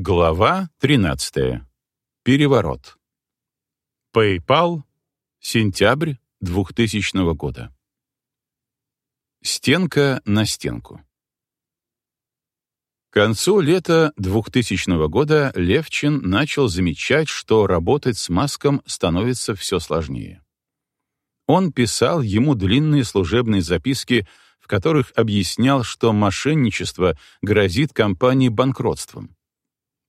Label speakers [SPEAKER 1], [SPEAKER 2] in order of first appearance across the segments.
[SPEAKER 1] Глава 13. Переворот. PayPal. Сентябрь 2000 года. Стенка на стенку. К концу лета 2000 года Левчин начал замечать, что работать с Маском становится все сложнее. Он писал ему длинные служебные записки, в которых объяснял, что мошенничество грозит компании банкротством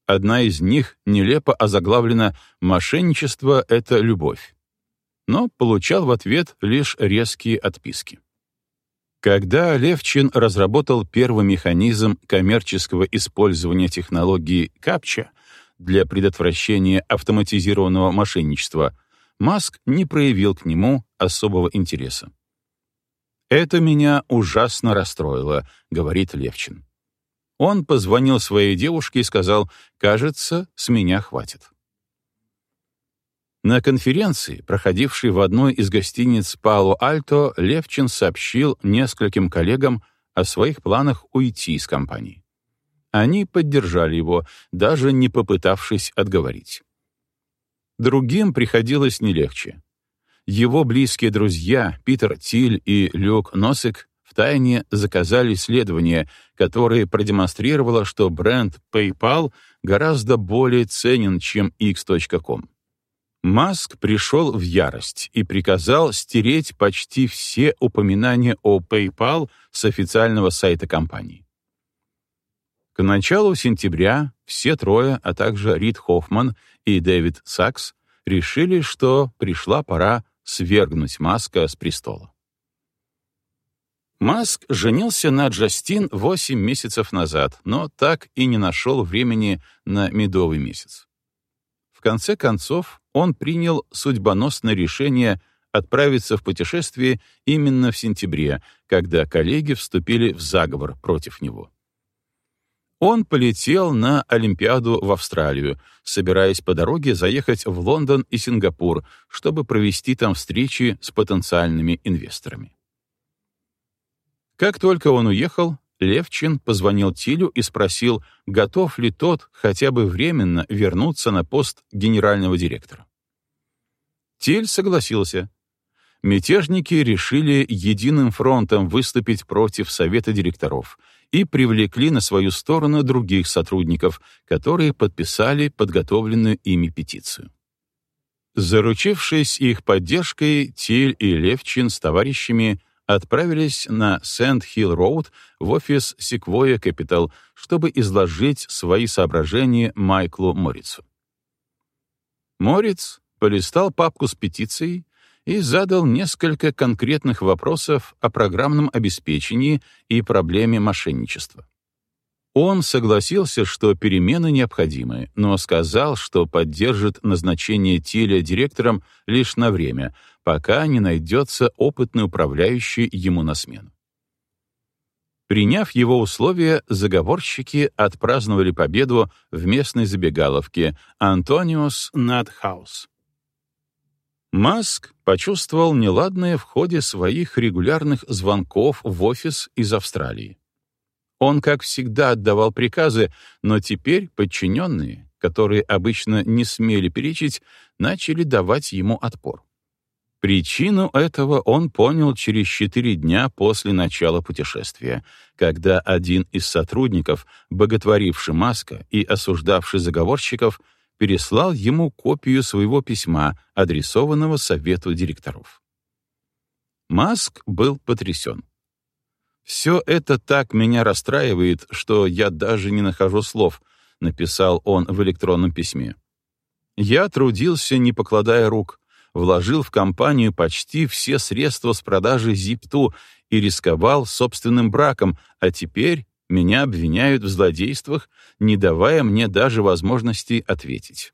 [SPEAKER 1] Одна из них нелепо озаглавлена «Мошенничество — это любовь», но получал в ответ лишь резкие отписки. Когда Левчин разработал первый механизм коммерческого использования технологии КАПЧА для предотвращения автоматизированного мошенничества, Маск не проявил к нему особого интереса. «Это меня ужасно расстроило», — говорит Левчин. Он позвонил своей девушке и сказал, «Кажется, с меня хватит». На конференции, проходившей в одной из гостиниц Пало-Альто, Левчин сообщил нескольким коллегам о своих планах уйти из компании. Они поддержали его, даже не попытавшись отговорить. Другим приходилось не легче. Его близкие друзья Питер Тиль и Люк Носик втайне заказали исследование, которое продемонстрировало, что бренд PayPal гораздо более ценен, чем X.com. Маск пришел в ярость и приказал стереть почти все упоминания о PayPal с официального сайта компании. К началу сентября все трое, а также Рид Хоффман и Дэвид Сакс, решили, что пришла пора свергнуть Маска с престола. Маск женился на Джастин 8 месяцев назад, но так и не нашел времени на медовый месяц. В конце концов, он принял судьбоносное решение отправиться в путешествие именно в сентябре, когда коллеги вступили в заговор против него. Он полетел на Олимпиаду в Австралию, собираясь по дороге заехать в Лондон и Сингапур, чтобы провести там встречи с потенциальными инвесторами. Как только он уехал, Левчин позвонил Тилю и спросил, готов ли тот хотя бы временно вернуться на пост генерального директора. Тиль согласился. Мятежники решили единым фронтом выступить против совета директоров и привлекли на свою сторону других сотрудников, которые подписали подготовленную ими петицию. Заручившись их поддержкой, Тиль и Левчин с товарищами отправились на Сент-Хилл-Роуд в офис Sequoia Capital, чтобы изложить свои соображения Майклу Морицу. Морец полистал папку с петицией и задал несколько конкретных вопросов о программном обеспечении и проблеме мошенничества. Он согласился, что перемены необходимы, но сказал, что поддержит назначение Тиля директором лишь на время, пока не найдется опытный управляющий ему на смену. Приняв его условия, заговорщики отпраздновали победу в местной забегаловке Антониус Надхаус. Маск почувствовал неладное в ходе своих регулярных звонков в офис из Австралии. Он, как всегда, отдавал приказы, но теперь подчиненные, которые обычно не смели перечить, начали давать ему отпор. Причину этого он понял через четыре дня после начала путешествия, когда один из сотрудников, боготворивший Маска и осуждавший заговорщиков, переслал ему копию своего письма, адресованного совету директоров. Маск был потрясен. «Все это так меня расстраивает, что я даже не нахожу слов», — написал он в электронном письме. «Я трудился, не покладая рук, вложил в компанию почти все средства с продажи Зипту и рисковал собственным браком, а теперь меня обвиняют в злодействах, не давая мне даже возможности ответить».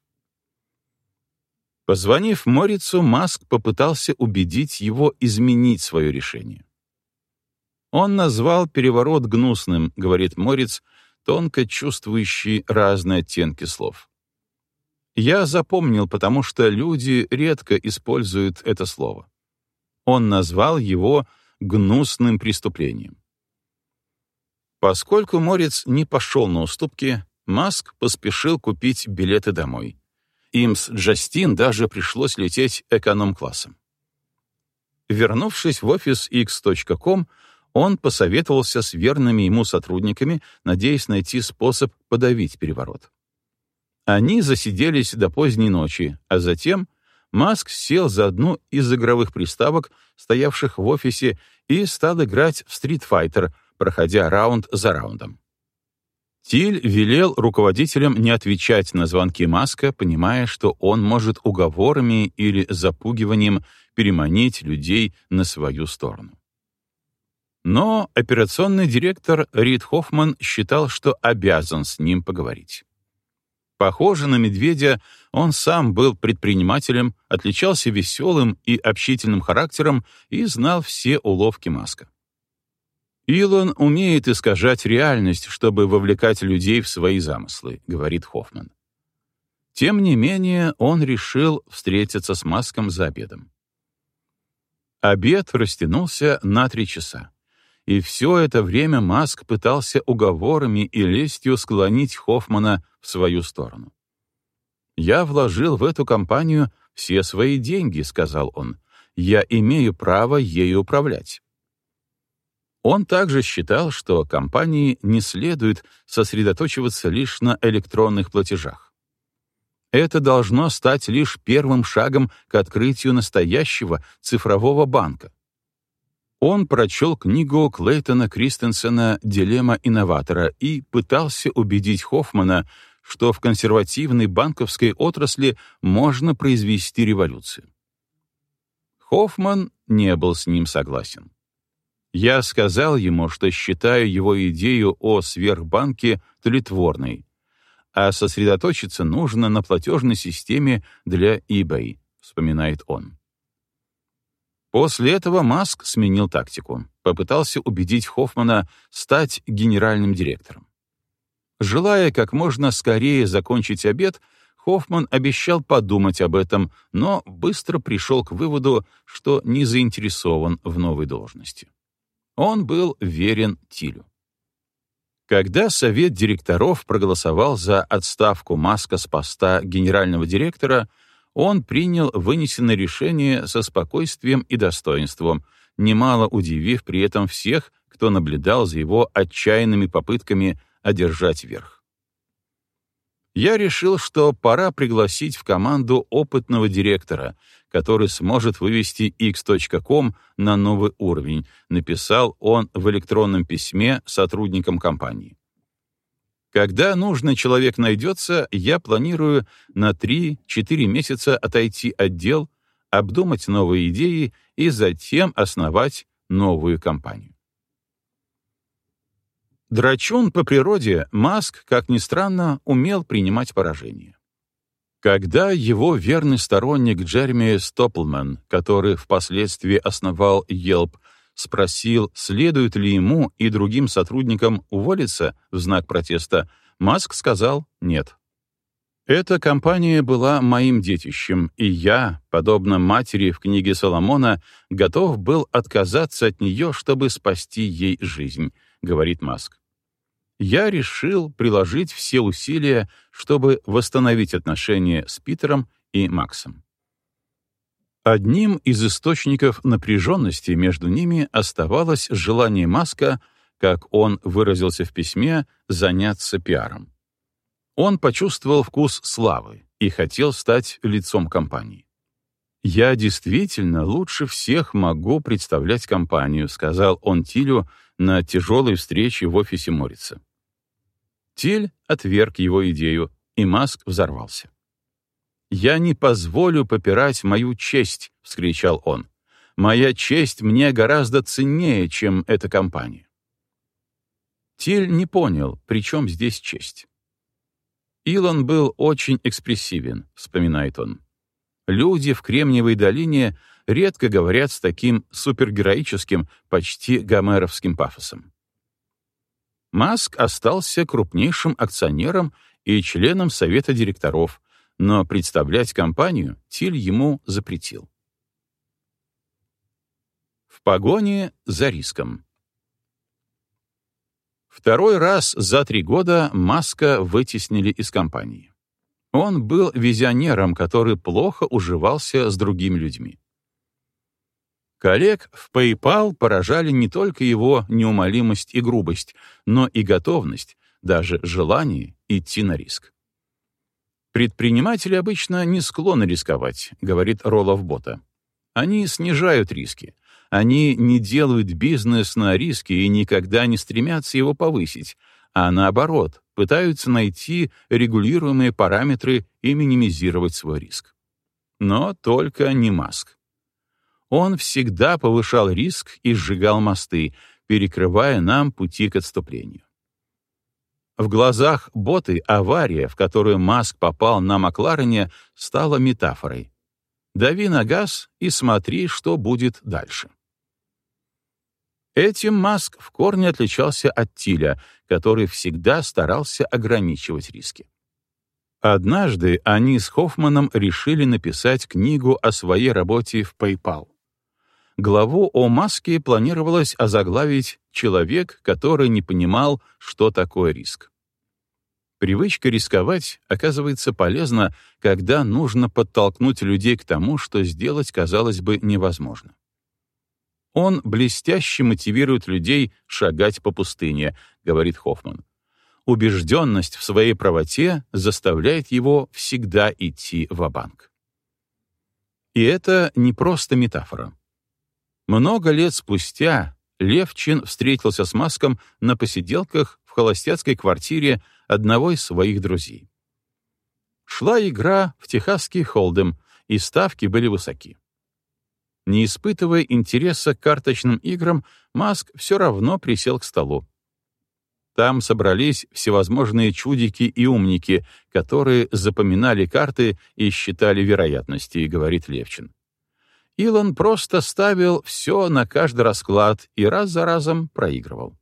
[SPEAKER 1] Позвонив Морицу, Маск попытался убедить его изменить свое решение. Он назвал переворот гнусным, говорит Морец, тонко чувствующий разные оттенки слов. Я запомнил, потому что люди редко используют это слово. Он назвал его гнусным преступлением. Поскольку Морец не пошел на уступки, Маск поспешил купить билеты домой. Им с Джастин даже пришлось лететь эконом-классом. Вернувшись в офис x.com, он посоветовался с верными ему сотрудниками, надеясь найти способ подавить переворот. Они засиделись до поздней ночи, а затем Маск сел за одну из игровых приставок, стоявших в офисе, и стал играть в Street Fighter, проходя раунд за раундом. Тиль велел руководителям не отвечать на звонки Маска, понимая, что он может уговорами или запугиванием переманить людей на свою сторону. Но операционный директор Рид Хоффман считал, что обязан с ним поговорить. Похоже на медведя, он сам был предпринимателем, отличался веселым и общительным характером и знал все уловки Маска. Илон умеет искажать реальность, чтобы вовлекать людей в свои замыслы, говорит Хоффман. Тем не менее, он решил встретиться с Маском за обедом. Обед растянулся на три часа. И все это время Маск пытался уговорами и лестью склонить Хоффмана в свою сторону. «Я вложил в эту компанию все свои деньги», — сказал он. «Я имею право ею управлять». Он также считал, что компании не следует сосредоточиваться лишь на электронных платежах. Это должно стать лишь первым шагом к открытию настоящего цифрового банка. Он прочел книгу Клейтона Кристенсена «Дилемма инноватора» и пытался убедить Хоффмана, что в консервативной банковской отрасли можно произвести революцию. Хоффман не был с ним согласен. Я сказал ему, что считаю его идею о сверхбанке тлетворной, а сосредоточиться нужно на платежной системе для eBay, вспоминает он. После этого Маск сменил тактику, попытался убедить Хоффмана стать генеральным директором. Желая как можно скорее закончить обед, Хоффман обещал подумать об этом, но быстро пришел к выводу, что не заинтересован в новой должности. Он был верен Тилю. Когда совет директоров проголосовал за отставку Маска с поста генерального директора, он принял вынесенное решение со спокойствием и достоинством, немало удивив при этом всех, кто наблюдал за его отчаянными попытками одержать верх. Я решил, что пора пригласить в команду опытного директора, который сможет вывести x.com на новый уровень, написал он в электронном письме сотрудникам компании. Когда нужный человек найдется, я планирую на 3-4 месяца отойти от дел, обдумать новые идеи и затем основать новую компанию. Драчун по природе, Маск, как ни странно, умел принимать поражение. Когда его верный сторонник Джереми Стоплман, который впоследствии основал Yelp, спросил, следует ли ему и другим сотрудникам уволиться в знак протеста, Маск сказал «нет». Эта компания была моим детищем, и я, подобно матери в книге Соломона, готов был отказаться от нее, чтобы спасти ей жизнь, говорит Маск я решил приложить все усилия, чтобы восстановить отношения с Питером и Максом. Одним из источников напряженности между ними оставалось желание Маска, как он выразился в письме, заняться пиаром. Он почувствовал вкус славы и хотел стать лицом компании. «Я действительно лучше всех могу представлять компанию», сказал он Тилю на тяжелой встрече в офисе Морица. Тиль отверг его идею, и Маск взорвался. «Я не позволю попирать мою честь», — вскричал он. «Моя честь мне гораздо ценнее, чем эта компания». Тиль не понял, при чем здесь честь. Илон был очень экспрессивен, вспоминает он. Люди в Кремниевой долине редко говорят с таким супергероическим, почти гомеровским пафосом. Маск остался крупнейшим акционером и членом совета директоров, но представлять компанию Тиль ему запретил. В погоне за риском. Второй раз за три года Маска вытеснили из компании. Он был визионером, который плохо уживался с другими людьми. Коллег в PayPal поражали не только его неумолимость и грубость, но и готовность, даже желание идти на риск. Предприниматели обычно не склонны рисковать, говорит Ролов Бота. Они снижают риски. Они не делают бизнес на риски и никогда не стремятся его повысить, а наоборот, пытаются найти регулируемые параметры и минимизировать свой риск. Но только не Маск. Он всегда повышал риск и сжигал мосты, перекрывая нам пути к отступлению. В глазах боты авария, в которую Маск попал на Макларене, стала метафорой. Дави на газ и смотри, что будет дальше. Этим Маск в корне отличался от Тиля, который всегда старался ограничивать риски. Однажды они с Хоффманом решили написать книгу о своей работе в PayPal. Главу о Маске планировалось озаглавить «Человек, который не понимал, что такое риск». Привычка рисковать оказывается полезна, когда нужно подтолкнуть людей к тому, что сделать, казалось бы, невозможно. Он блестяще мотивирует людей шагать по пустыне, говорит Хоффман. Убежденность в своей правоте заставляет его всегда идти в банк И это не просто метафора. Много лет спустя Левчин встретился с Маском на посиделках в холостяцкой квартире одного из своих друзей. Шла игра в техасский холдем, и ставки были высоки. Не испытывая интереса к карточным играм, Маск все равно присел к столу. Там собрались всевозможные чудики и умники, которые запоминали карты и считали вероятности, говорит Левчин. Илон просто ставил все на каждый расклад и раз за разом проигрывал.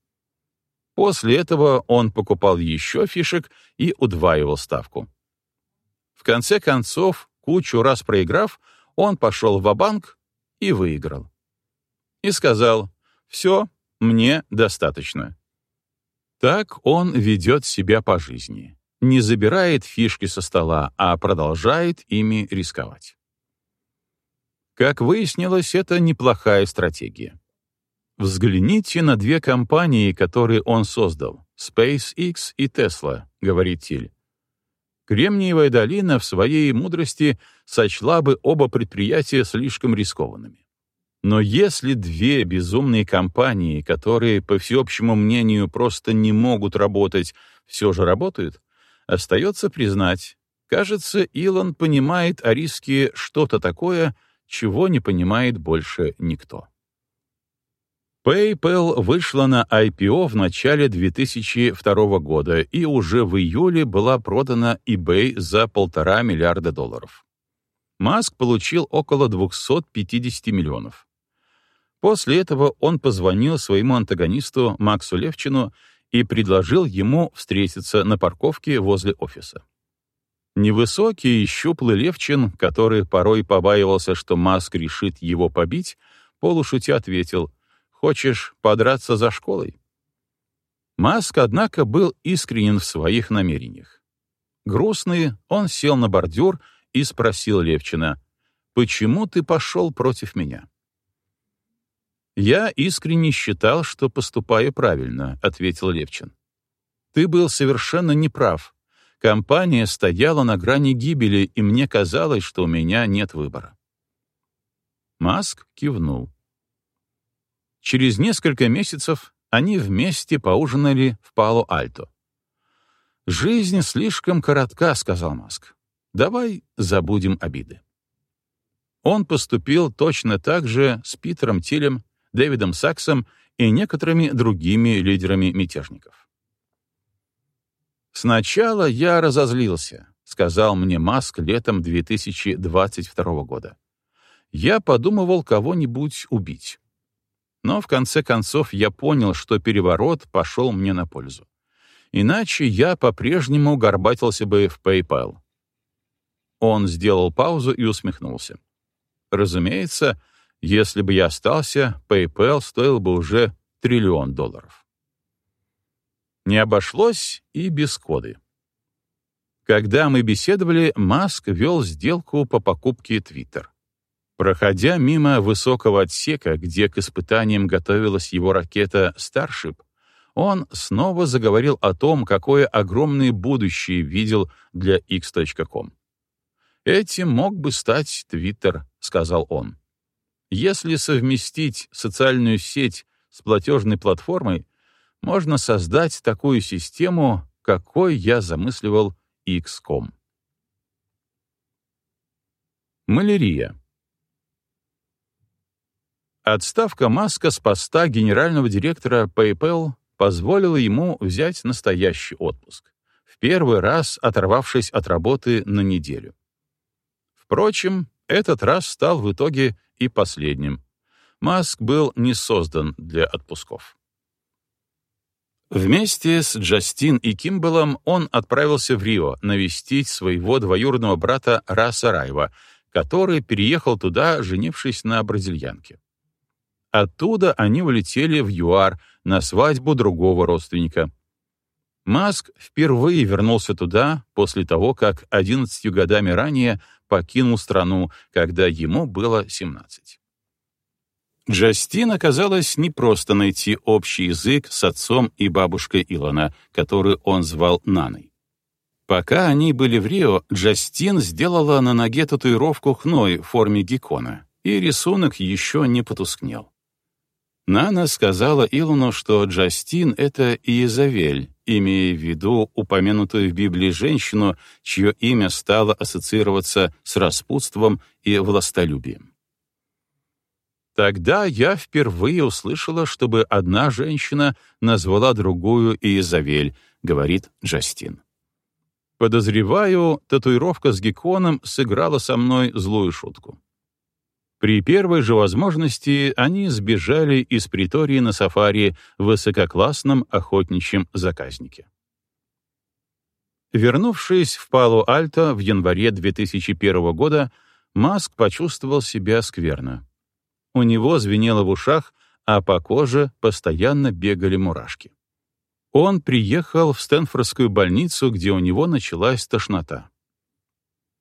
[SPEAKER 1] После этого он покупал еще фишек и удваивал ставку. В конце концов, кучу раз проиграв, он пошел в банк и выиграл. И сказал, «Все, мне достаточно». Так он ведет себя по жизни, не забирает фишки со стола, а продолжает ими рисковать. Как выяснилось, это неплохая стратегия. Взгляните на две компании, которые он создал — SpaceX и Tesla, говорит Тиль. Кремниевая долина в своей мудрости сочла бы оба предприятия слишком рискованными. Но если две безумные компании, которые, по всеобщему мнению, просто не могут работать, все же работают, остается признать, кажется, Илон понимает о риске что-то такое, чего не понимает больше никто. PayPal вышла на IPO в начале 2002 года и уже в июле была продана eBay за полтора миллиарда долларов. Маск получил около 250 миллионов. После этого он позвонил своему антагонисту Максу Левчину и предложил ему встретиться на парковке возле офиса. Невысокий и щуплый Левчин, который порой побаивался, что Маск решит его побить, полушутя ответил — Хочешь подраться за школой?» Маск, однако, был искренен в своих намерениях. Грустный, он сел на бордюр и спросил Левчина, «Почему ты пошел против меня?» «Я искренне считал, что поступаю правильно», — ответил Левчин. «Ты был совершенно неправ. Компания стояла на грани гибели, и мне казалось, что у меня нет выбора». Маск кивнул. Через несколько месяцев они вместе поужинали в Пало-Альто. «Жизнь слишком коротка», — сказал Маск. «Давай забудем обиды». Он поступил точно так же с Питером Тилем, Дэвидом Саксом и некоторыми другими лидерами мятежников. «Сначала я разозлился», — сказал мне Маск летом 2022 года. «Я подумывал кого-нибудь убить. Но в конце концов я понял, что переворот пошел мне на пользу. Иначе я по-прежнему горбатился бы в PayPal. Он сделал паузу и усмехнулся. Разумеется, если бы я остался, PayPal стоил бы уже триллион долларов. Не обошлось и без коды. Когда мы беседовали, Маск вел сделку по покупке Twitter. Проходя мимо высокого отсека, где к испытаниям готовилась его ракета Starship, он снова заговорил о том, какое огромное будущее видел для x.com. «Этим мог бы стать Twitter», — сказал он. «Если совместить социальную сеть с платежной платформой, можно создать такую систему, какой я замысливал XCOM. Малярия. Отставка Маска с поста генерального директора PayPal позволила ему взять настоящий отпуск, в первый раз оторвавшись от работы на неделю. Впрочем, этот раз стал в итоге и последним. Маск был не создан для отпусков. Вместе с Джастин и Кимбелом он отправился в Рио навестить своего двоюродного брата Раса Райва, который переехал туда, женившись на бразильянке. Оттуда они улетели в ЮАР на свадьбу другого родственника. Маск впервые вернулся туда после того, как 11 годами ранее покинул страну, когда ему было 17. Джастин оказалось непросто найти общий язык с отцом и бабушкой Илона, которую он звал Наной. Пока они были в Рио, Джастин сделала на ноге татуировку хной в форме геккона, и рисунок еще не потускнел. Нана сказала Илону, что Джастин — это Иезавель, имея в виду упомянутую в Библии женщину, чье имя стало ассоциироваться с распутством и властолюбием. Тогда я впервые услышала, чтобы одна женщина назвала другую Иезавель, говорит Джастин. Подозреваю, татуировка с гекконом сыграла со мной злую шутку. При первой же возможности они сбежали из притории на сафари в высококлассном охотничьем заказнике. Вернувшись в Пало-Альто в январе 2001 года, Маск почувствовал себя скверно. У него звенело в ушах, а по коже постоянно бегали мурашки. Он приехал в Стэнфордскую больницу, где у него началась тошнота.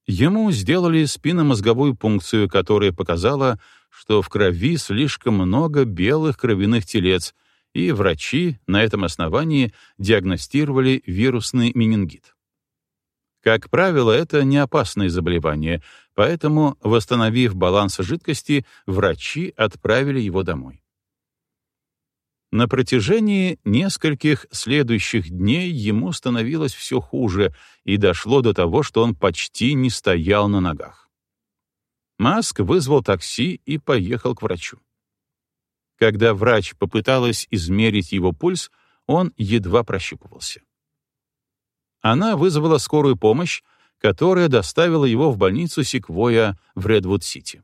[SPEAKER 1] Ему сделали спинномозговую пункцию, которая показала, что в крови слишком много белых кровяных телец, и врачи на этом основании диагностировали вирусный менингит. Как правило, это не опасное заболевание, поэтому, восстановив баланс жидкости, врачи отправили его домой. На протяжении нескольких следующих дней ему становилось все хуже, и дошло до того, что он почти не стоял на ногах. Маск вызвал такси и поехал к врачу. Когда врач попыталась измерить его пульс, он едва прощупывался. Она вызвала скорую помощь, которая доставила его в больницу Секвоя в Редвуд-Сити.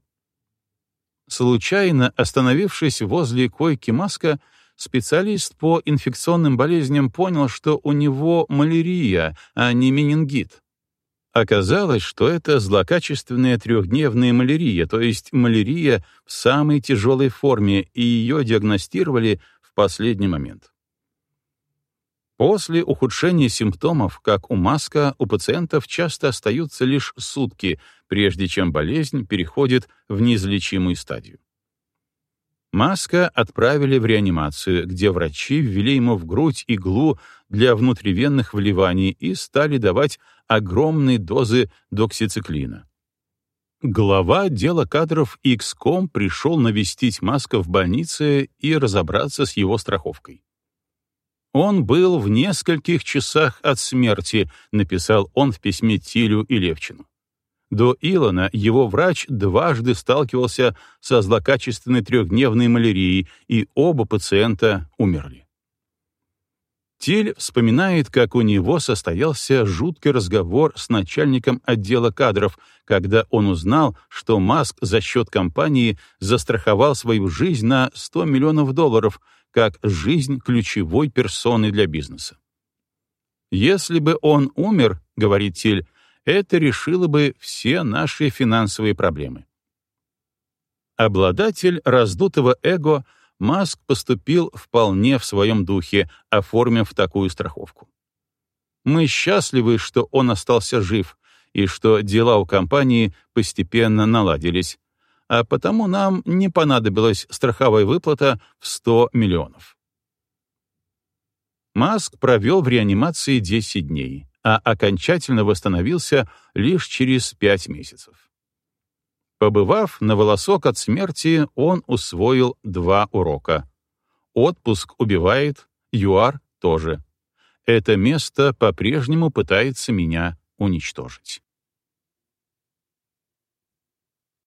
[SPEAKER 1] Случайно остановившись возле койки Маска, специалист по инфекционным болезням понял, что у него малярия, а не менингит. Оказалось, что это злокачественная трехдневная малярия, то есть малярия в самой тяжелой форме, и ее диагностировали в последний момент. После ухудшения симптомов, как у Маска, у пациентов часто остаются лишь сутки, прежде чем болезнь переходит в неизлечимую стадию. Маска отправили в реанимацию, где врачи ввели ему в грудь иглу для внутривенных вливаний и стали давать огромные дозы доксициклина. Глава отдела кадров XCOM пришел навестить Маска в больнице и разобраться с его страховкой. «Он был в нескольких часах от смерти», — написал он в письме Тилю и Левчину. До Илона его врач дважды сталкивался со злокачественной трехдневной малярией, и оба пациента умерли. Тиль вспоминает, как у него состоялся жуткий разговор с начальником отдела кадров, когда он узнал, что Маск за счет компании застраховал свою жизнь на 100 миллионов долларов, как жизнь ключевой персоны для бизнеса. «Если бы он умер, — говорит Тиль, это решило бы все наши финансовые проблемы. Обладатель раздутого эго, Маск поступил вполне в своем духе, оформив такую страховку. Мы счастливы, что он остался жив и что дела у компании постепенно наладились, а потому нам не понадобилась страховая выплата в 100 миллионов. Маск провел в реанимации 10 дней, а окончательно восстановился лишь через 5 месяцев. Побывав на волосок от смерти, он усвоил два урока. Отпуск убивает, ЮАР тоже. Это место по-прежнему пытается меня уничтожить.